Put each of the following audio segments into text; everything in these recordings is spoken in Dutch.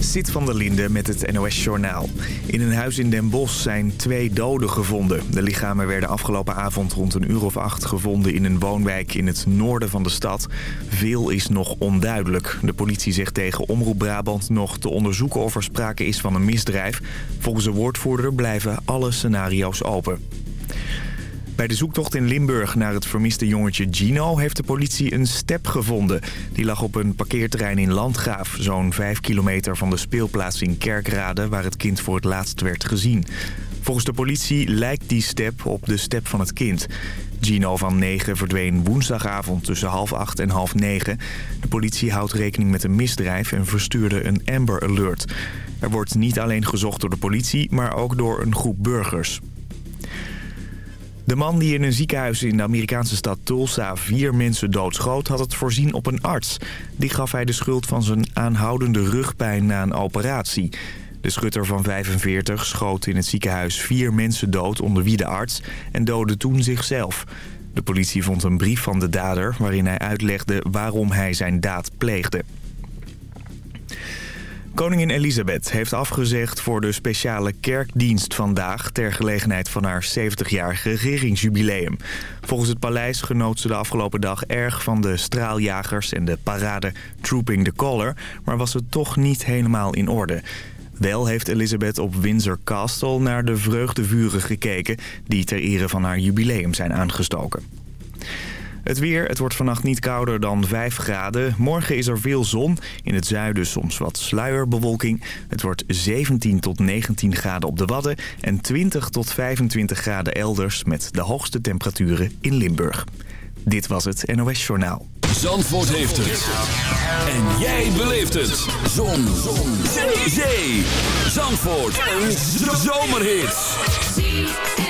Zit van der Linde met het NOS-journaal. In een huis in Den Bosch zijn twee doden gevonden. De lichamen werden afgelopen avond rond een uur of acht gevonden in een woonwijk in het noorden van de stad. Veel is nog onduidelijk. De politie zegt tegen Omroep Brabant nog te onderzoeken of er sprake is van een misdrijf. Volgens een woordvoerder blijven alle scenario's open. Bij de zoektocht in Limburg naar het vermiste jongetje Gino... heeft de politie een step gevonden. Die lag op een parkeerterrein in Landgraaf... zo'n 5 kilometer van de speelplaats in Kerkrade... waar het kind voor het laatst werd gezien. Volgens de politie lijkt die step op de step van het kind. Gino van 9 verdween woensdagavond tussen half 8 en half 9. De politie houdt rekening met een misdrijf en verstuurde een Amber Alert. Er wordt niet alleen gezocht door de politie, maar ook door een groep burgers. De man die in een ziekenhuis in de Amerikaanse stad Tulsa vier mensen doodschoot... had het voorzien op een arts. Die gaf hij de schuld van zijn aanhoudende rugpijn na een operatie. De schutter van 45 schoot in het ziekenhuis vier mensen dood onder wie de arts... en doodde toen zichzelf. De politie vond een brief van de dader waarin hij uitlegde waarom hij zijn daad pleegde. Koningin Elisabeth heeft afgezegd voor de speciale kerkdienst vandaag... ter gelegenheid van haar 70-jarige regeringsjubileum. Volgens het paleis genoot ze de afgelopen dag erg van de straaljagers... en de parade Trooping the Color, maar was het toch niet helemaal in orde. Wel heeft Elizabeth op Windsor Castle naar de vreugdevuren gekeken... die ter ere van haar jubileum zijn aangestoken. Het weer, het wordt vannacht niet kouder dan 5 graden. Morgen is er veel zon. In het zuiden soms wat sluierbewolking. Het wordt 17 tot 19 graden op de Wadden... en 20 tot 25 graden elders met de hoogste temperaturen in Limburg. Dit was het NOS Journaal. Zandvoort heeft het. En jij beleeft het. Zon. zon. Zee. Zandvoort. Een zomerhit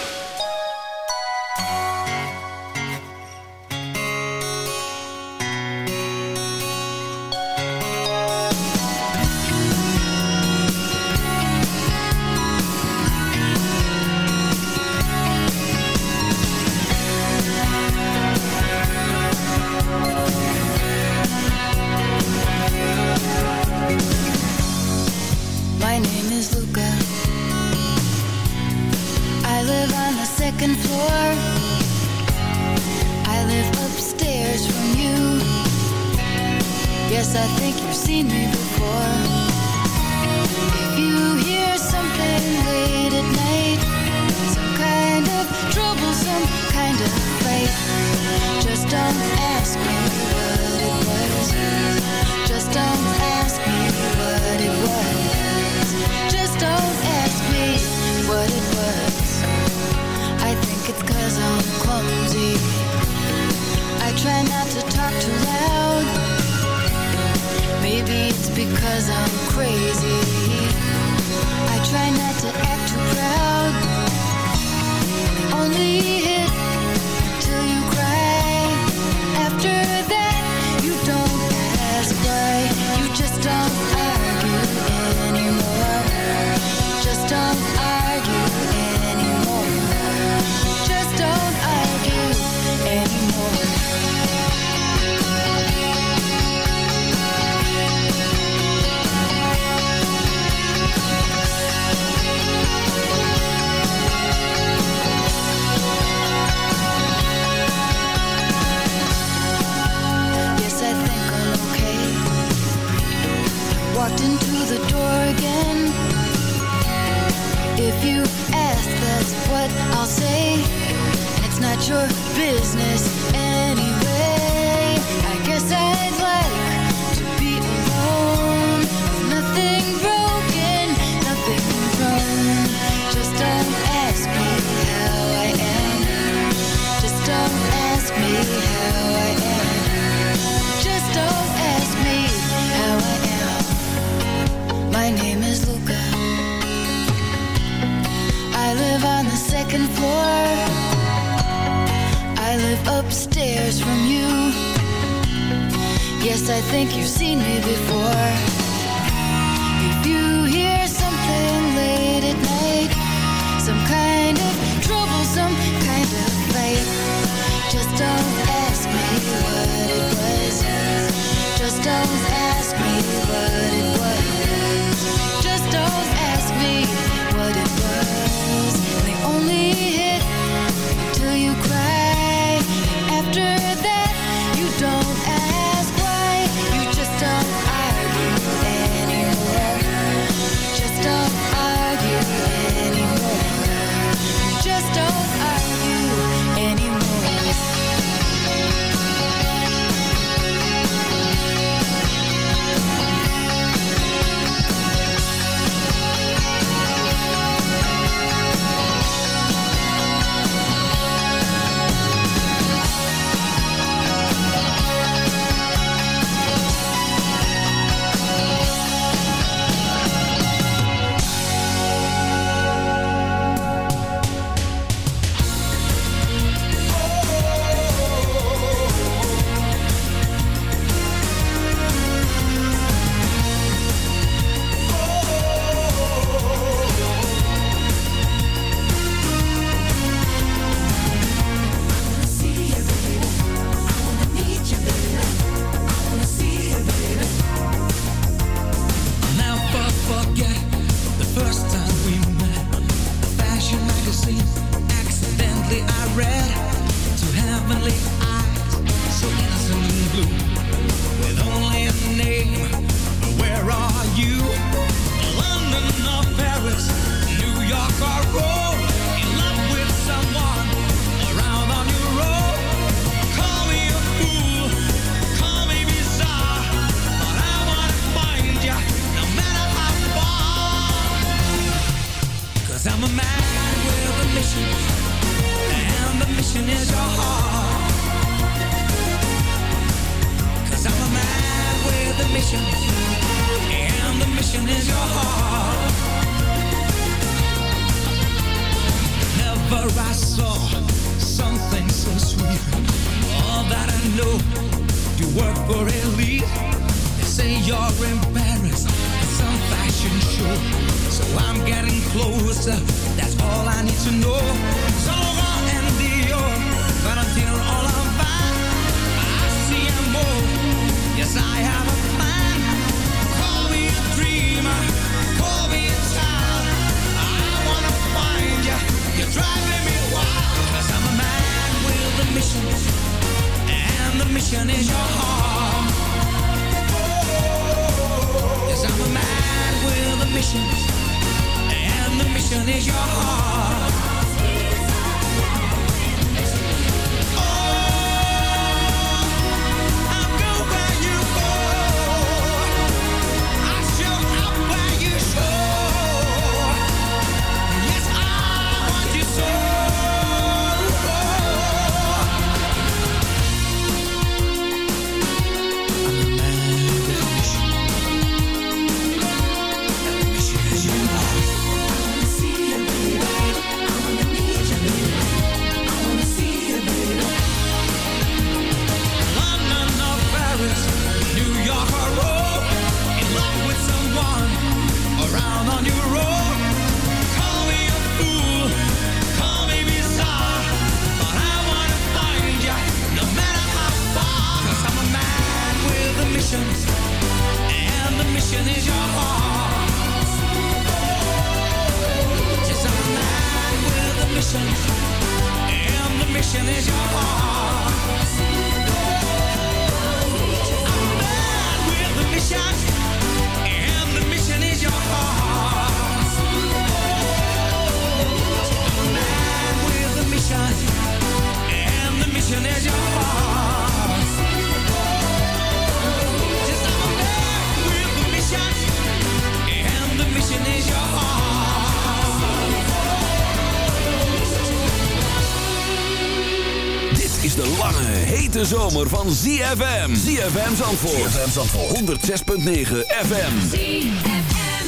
Zomer van ZFM. ZFM Zandvoort. ZFM Zandvoort. 106.9 FM. ZFM.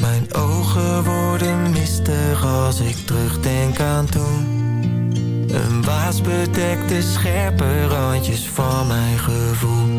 Mijn ogen worden mistig als ik terugdenk aan toen. Een waas bedekt de scherpe randjes van mijn gevoel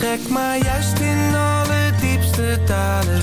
trek maar juist in alle diepste talen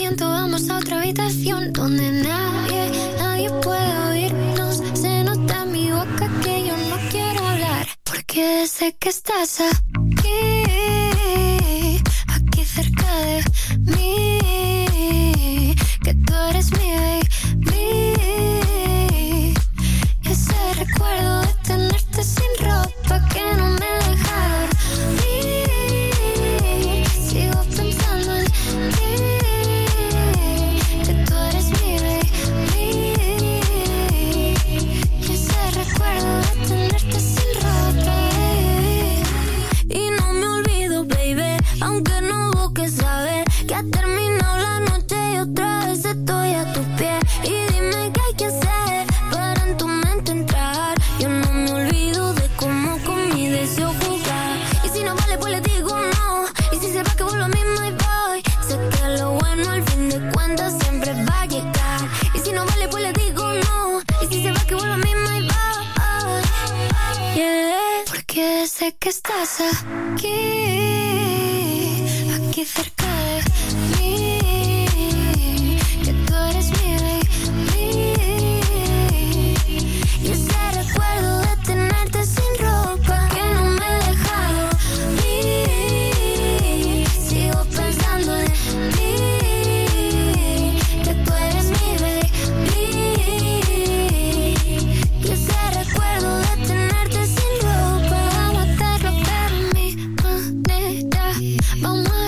siento, vamos a otra habitación donde nadie, nadie puede oírnos. Se nota en mi boca que yo no quiero hablar, porque sé que estás aquí.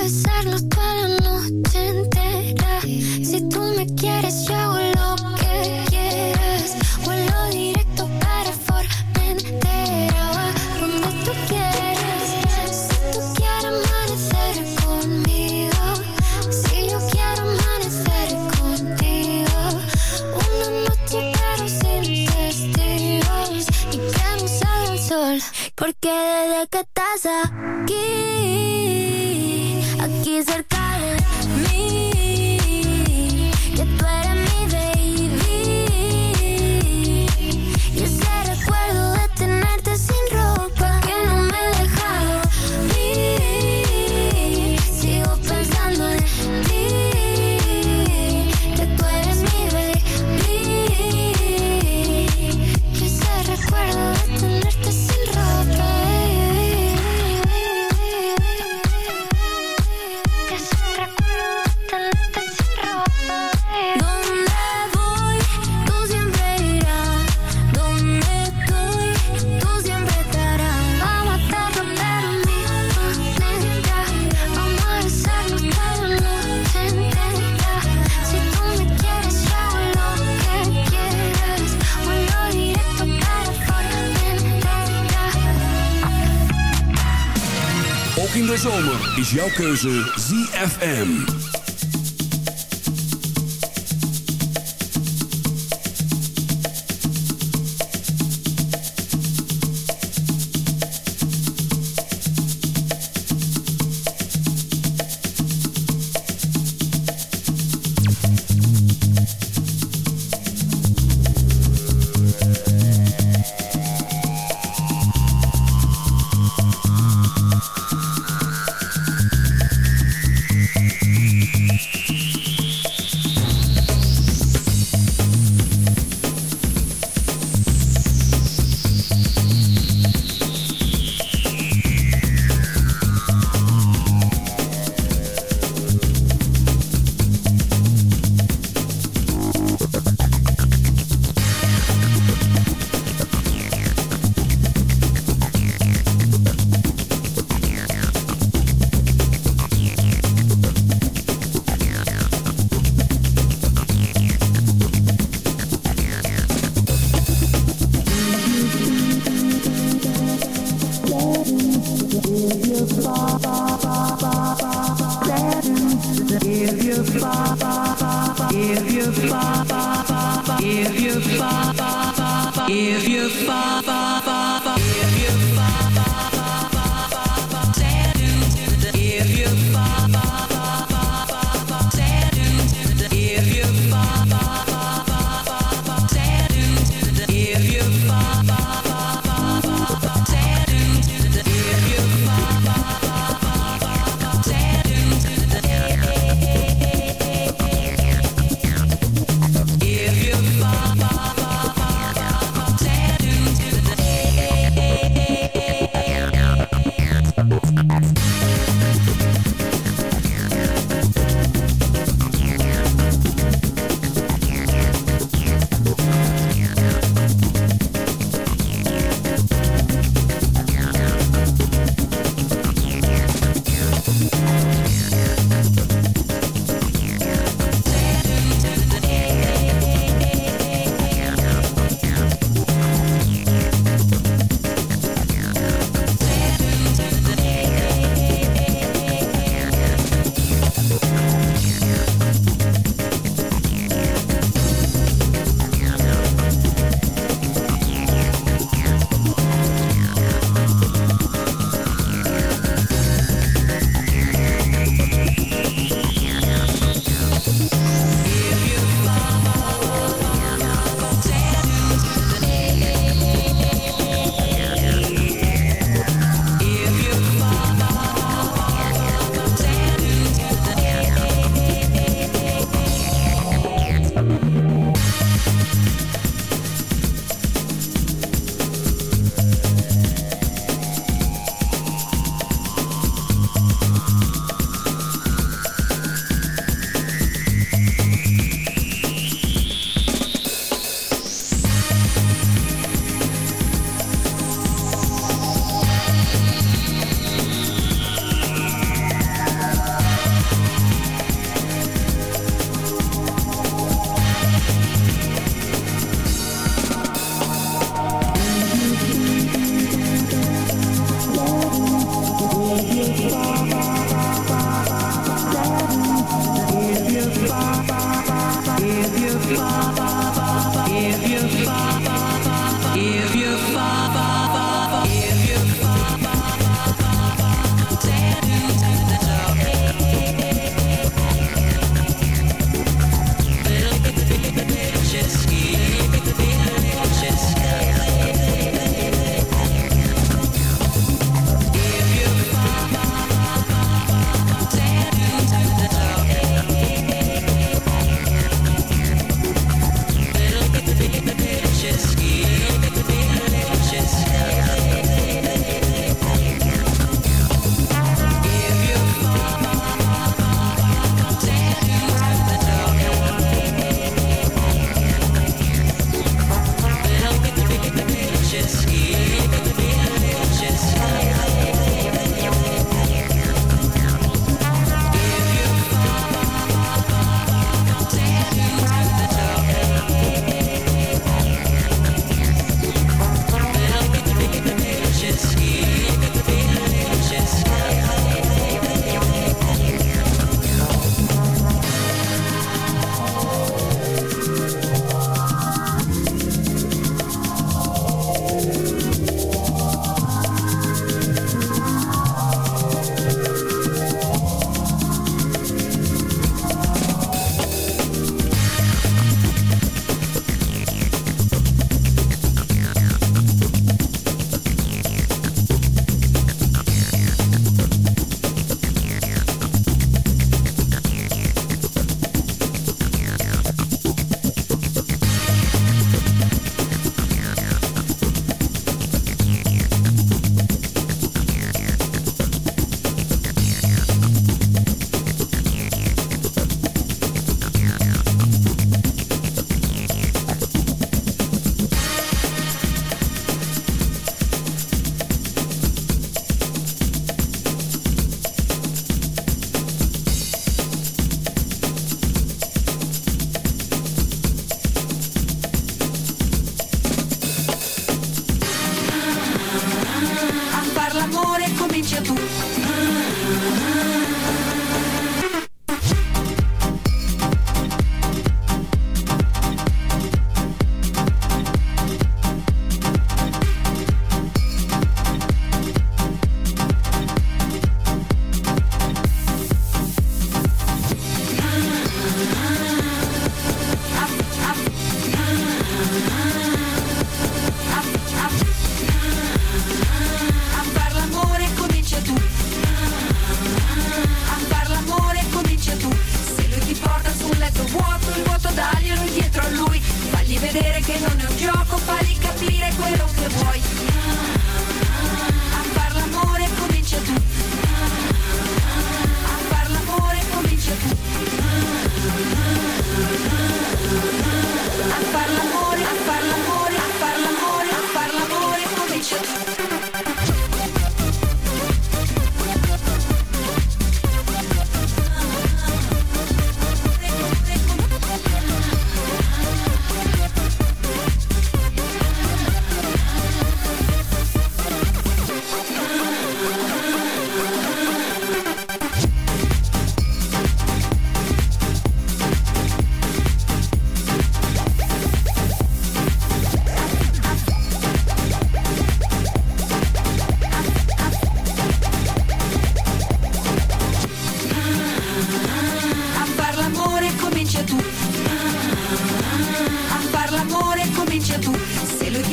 besarlo toda la noche entera. Si tú me quieres, yo hago lo jouw keuze ZFM.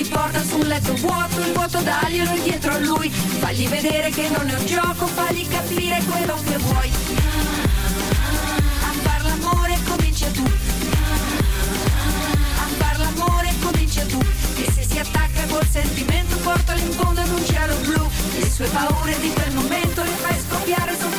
Porta sul letto vuoto, il vuoto daglielo dietro a lui. Fagli vedere che non è un gioco, fagli capire quello che vuoi. A far l'amore comincia tu. A far l'amore comincia tu. E se si attacca col sentimento, portalo in fondo ad un cielo blu. Le sue paure di quel momento le fai scoppiare soltanto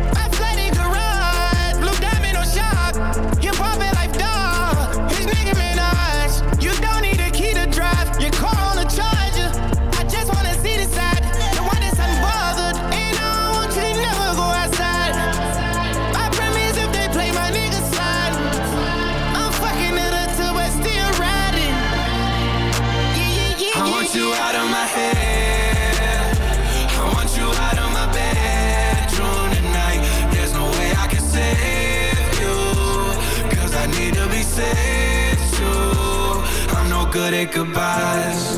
Good at goodbyes.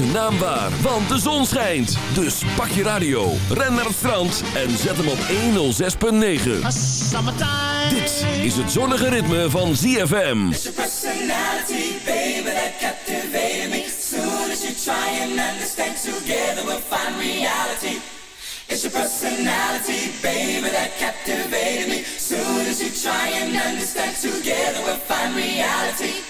Zijn naam waar, want de zon schijnt. Dus pak je radio, ren naar het strand en zet hem op 106.9. Dit is het zonnige ritme van ZFM. It's your personality, baby, that captivated me. Soon as you try and understand, together we'll find reality. It's your personality, baby, that captivated me. Soon as you try and understand, together we'll find reality.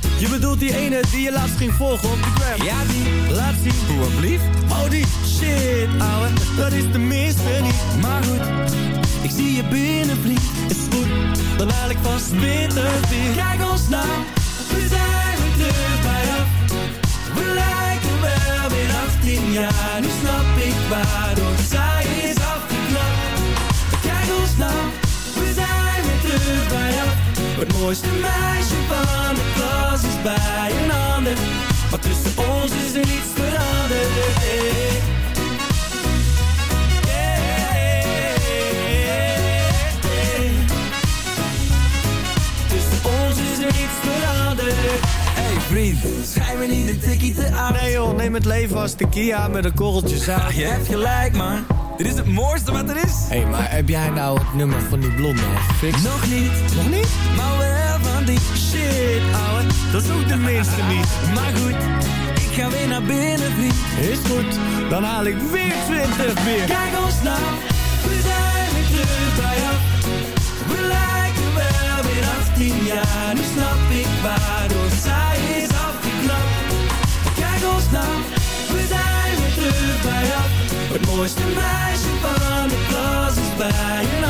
Je bedoelt die ene die je laatst ging volgen op de gram. Ja die, Laat zien. Hoe blief Oh die, shit ouwe, dat is de minste niet. Maar goed, ik zie je binnen vriend Is goed, dan haal ik vast winter weer. Kijk ons nou, we zijn weer terug bij af. We lijken wel weer 18 jaar. Nu snap ik waardoor zij is afgeknapt Kijk ons nou, we zijn weer terug bij af. Het mooiste meisje van is bij een ander Maar tussen ons is er niets veranderd. Vriend, schijn me niet een tikkie te aan. Nee joh, neem het leven als tequila met een korreltje zaad. Je hebt gelijk man, dit is het mooiste wat er is. Hé, hey, maar heb jij nou het nummer van die blonde gefixt? Nog niet, Nog niet? maar wel van die Shit ouwe, dat is ook de minste niet. Maar goed, ik ga weer naar binnen vriend. Is goed, dan haal ik weer 20 bier. Kijk ons nou, mooiste meisje van de klas is bij een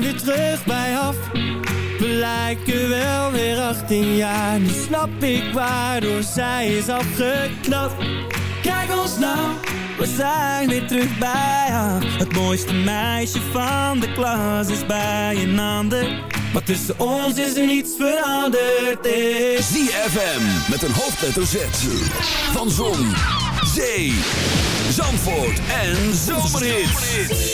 zijn weer terug bij af We lijken wel weer 18 jaar Nu snap ik waardoor zij is afgeknapt Kijk ons nou we zijn weer terug bij haar Het mooiste meisje van de klas is bij een ander Maar tussen ons is er niets veranderd. ZFM met een hoofdletter Z. Van Zon, Zee, Zandvoort en Zomerhits.